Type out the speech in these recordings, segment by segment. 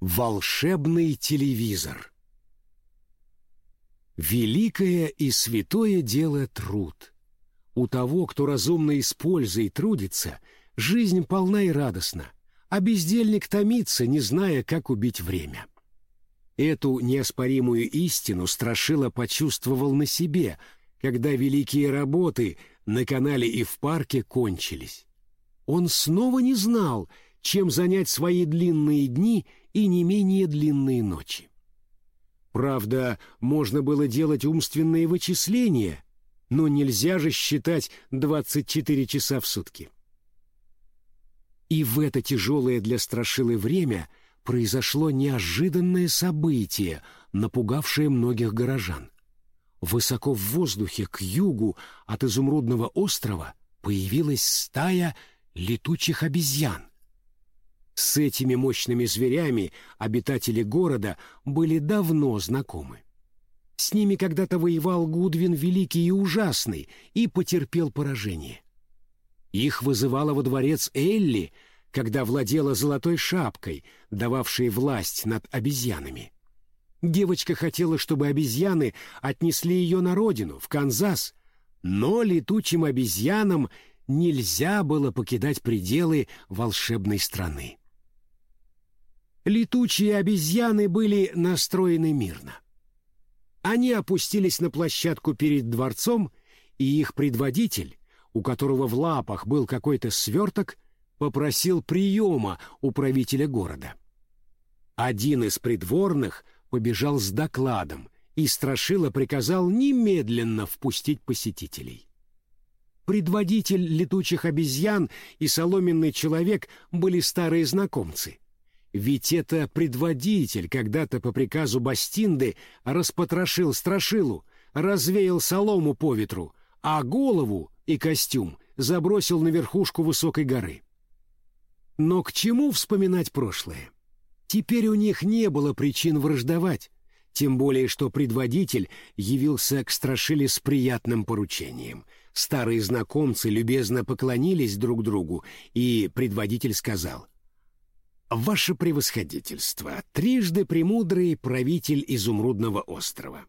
Волшебный телевизор. Великое и святое дело труд. У того, кто разумно и с пользой трудится, жизнь полна и радостна, а бездельник томится, не зная, как убить время. Эту неоспоримую истину Страшила почувствовал на себе, когда великие работы на канале и в парке кончились. Он снова не знал, чем занять свои длинные дни и не менее длинные ночи. Правда, можно было делать умственные вычисления, но нельзя же считать 24 часа в сутки. И в это тяжелое для Страшилы время произошло неожиданное событие, напугавшее многих горожан. Высоко в воздухе к югу от изумрудного острова появилась стая летучих обезьян. С этими мощными зверями обитатели города были давно знакомы. С ними когда-то воевал Гудвин Великий и Ужасный и потерпел поражение. Их вызывала во дворец Элли, когда владела золотой шапкой, дававшей власть над обезьянами. Девочка хотела, чтобы обезьяны отнесли ее на родину, в Канзас, но летучим обезьянам нельзя было покидать пределы волшебной страны летучие обезьяны были настроены мирно. Они опустились на площадку перед дворцом, и их предводитель, у которого в лапах был какой-то сверток, попросил приема у правителя города. Один из придворных побежал с докладом, и Страшила приказал немедленно впустить посетителей. Предводитель летучих обезьян и соломенный человек были старые знакомцы — ведь это предводитель когда-то по приказу Бастинды распотрошил страшилу, развеял солому по ветру, а голову и костюм забросил на верхушку высокой горы. Но к чему вспоминать прошлое? Теперь у них не было причин враждовать, тем более что предводитель явился к страшиле с приятным поручением. Старые знакомцы любезно поклонились друг другу, и предводитель сказал — «Ваше превосходительство, трижды премудрый правитель Изумрудного острова.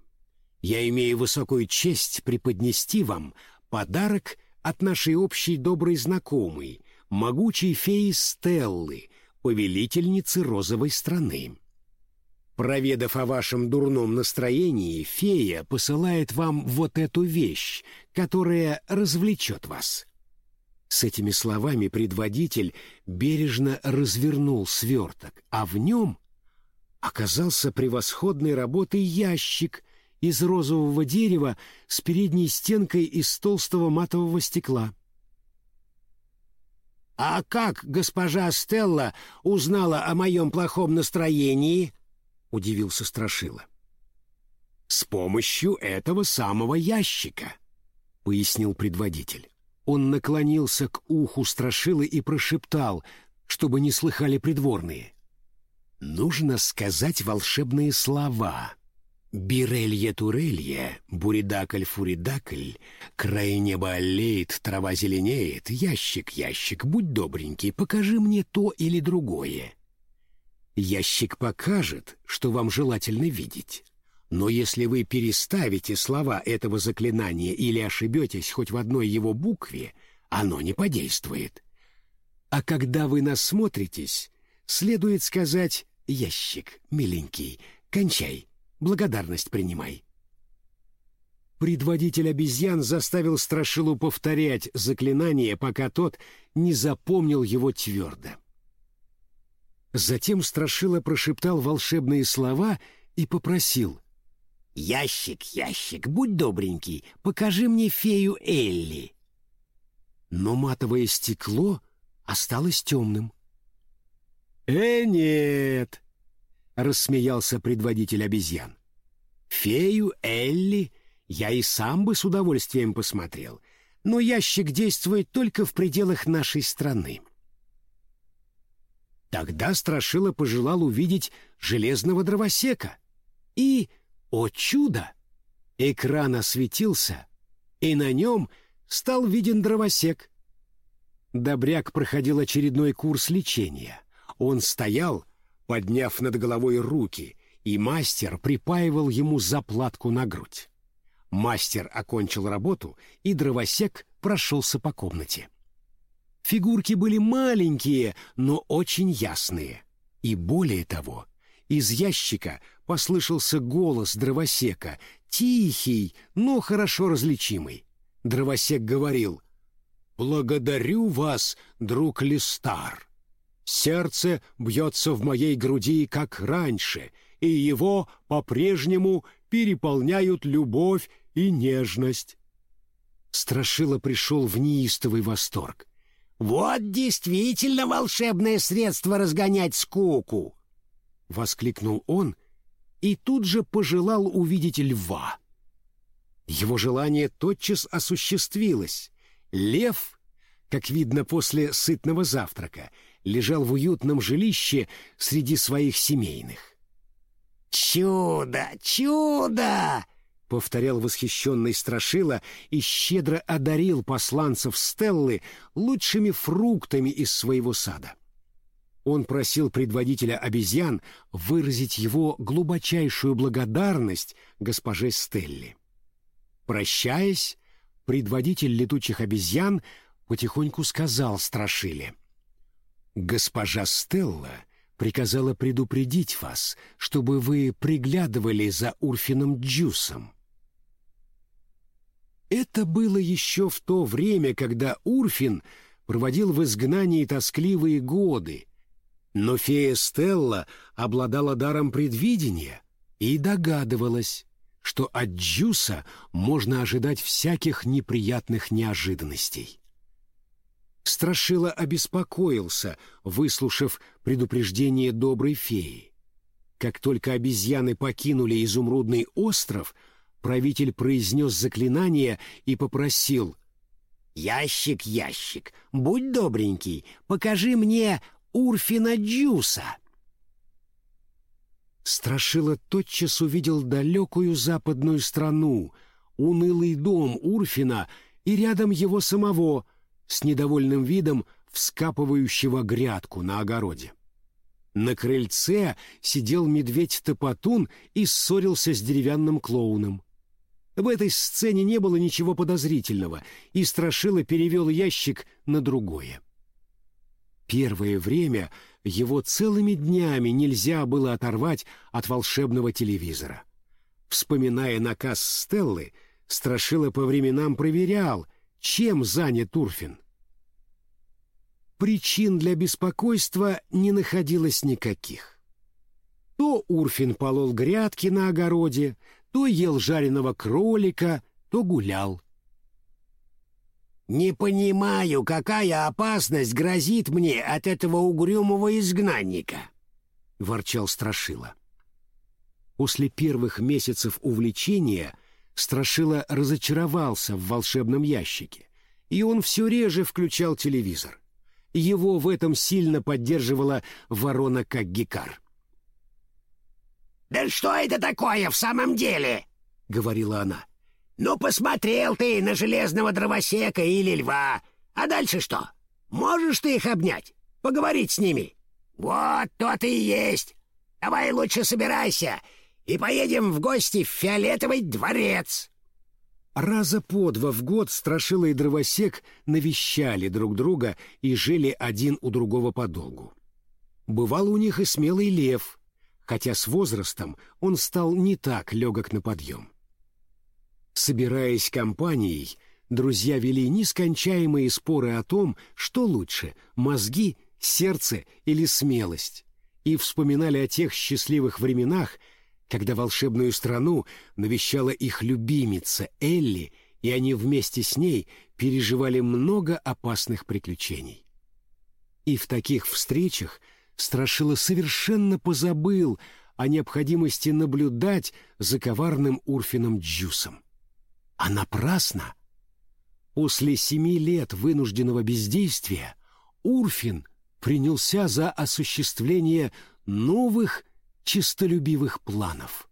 Я имею высокую честь преподнести вам подарок от нашей общей доброй знакомой, могучей феи Стеллы, повелительницы розовой страны. Проведав о вашем дурном настроении, фея посылает вам вот эту вещь, которая развлечет вас. С этими словами предводитель бережно развернул сверток, а в нем оказался превосходной работы ящик из розового дерева с передней стенкой из толстого матового стекла. «А как госпожа Стелла узнала о моем плохом настроении?» — удивился Страшила. «С помощью этого самого ящика», — пояснил предводитель. Он наклонился к уху Страшилы и прошептал, чтобы не слыхали придворные. «Нужно сказать волшебные слова. Бирелье-турелье, буридакль-фуридакль, край неба олеет, трава зеленеет, ящик-ящик, будь добренький, покажи мне то или другое». Ящик покажет, что вам желательно видеть. Но если вы переставите слова этого заклинания или ошибетесь хоть в одной его букве, оно не подействует. А когда вы насмотритесь, следует сказать «ящик, миленький, кончай, благодарность принимай». Предводитель обезьян заставил Страшилу повторять заклинание, пока тот не запомнил его твердо. Затем Страшила прошептал волшебные слова и попросил — «Ящик, ящик, будь добренький, покажи мне фею Элли». Но матовое стекло осталось темным. «Э, нет!» — рассмеялся предводитель обезьян. «Фею Элли я и сам бы с удовольствием посмотрел, но ящик действует только в пределах нашей страны». Тогда Страшила пожелал увидеть железного дровосека и о чудо! Экран осветился, и на нем стал виден дровосек. Добряк проходил очередной курс лечения. Он стоял, подняв над головой руки, и мастер припаивал ему заплатку на грудь. Мастер окончил работу, и дровосек прошелся по комнате. Фигурки были маленькие, но очень ясные. И более того, из ящика послышался голос дровосека, тихий, но хорошо различимый. Дровосек говорил «Благодарю вас, друг Листар. Сердце бьется в моей груди, как раньше, и его по-прежнему переполняют любовь и нежность». Страшила пришел в неистовый восторг. «Вот действительно волшебное средство разгонять скуку!» — воскликнул он и тут же пожелал увидеть льва. Его желание тотчас осуществилось. Лев, как видно после сытного завтрака, лежал в уютном жилище среди своих семейных. «Чудо! Чудо!» — повторял восхищенный Страшила и щедро одарил посланцев Стеллы лучшими фруктами из своего сада. Он просил предводителя обезьян выразить его глубочайшую благодарность госпоже Стелле. Прощаясь, предводитель летучих обезьян потихоньку сказал Страшиле. «Госпожа Стелла приказала предупредить вас, чтобы вы приглядывали за Урфином Джусом». Это было еще в то время, когда Урфин проводил в изгнании тоскливые годы, но фея Стелла обладала даром предвидения и догадывалась, что от Джуса можно ожидать всяких неприятных неожиданностей. Страшила обеспокоился, выслушав предупреждение доброй феи. Как только обезьяны покинули изумрудный остров, правитель произнес заклинание и попросил «Ящик, ящик, будь добренький, покажи мне Урфина Джуса». Страшила тотчас увидел далекую западную страну, унылый дом Урфина и рядом его самого с недовольным видом вскапывающего грядку на огороде. На крыльце сидел медведь-топотун и ссорился с деревянным клоуном. В этой сцене не было ничего подозрительного, и Страшила перевел ящик на другое. Первое время его целыми днями нельзя было оторвать от волшебного телевизора. Вспоминая наказ Стеллы, Страшила по временам проверял, чем занят Урфин. Причин для беспокойства не находилось никаких. То Урфин полол грядки на огороде, то ел жареного кролика, то гулял. «Не понимаю, какая опасность грозит мне от этого угрюмого изгнанника», — ворчал Страшила. После первых месяцев увлечения Страшила разочаровался в волшебном ящике, и он все реже включал телевизор. Его в этом сильно поддерживала ворона как гикар. «Да что это такое в самом деле?» — говорила она. «Ну, посмотрел ты на железного дровосека или льва. А дальше что? Можешь ты их обнять? Поговорить с ними? Вот то-то и есть. Давай лучше собирайся и поедем в гости в Фиолетовый дворец». Раза по два в год Страшила и Дровосек навещали друг друга и жили один у другого подолгу. Бывал у них и смелый лев, хотя с возрастом он стал не так легок на подъем. Собираясь компанией, друзья вели нескончаемые споры о том, что лучше — мозги, сердце или смелость, и вспоминали о тех счастливых временах, когда волшебную страну навещала их любимица Элли, и они вместе с ней переживали много опасных приключений. И в таких встречах Страшила совершенно позабыл о необходимости наблюдать за коварным Урфином Джусом. А напрасно. После семи лет вынужденного бездействия Урфин принялся за осуществление новых чистолюбивых планов.